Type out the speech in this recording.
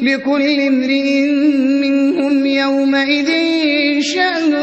لِكُلِّ امْرِئٍ مِّنْهُمْ يَوْمَئِذٍ شَأْنٌ